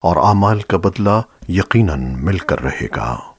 اور اعمال کا بدلہ یقیناً مل کر رہے گا۔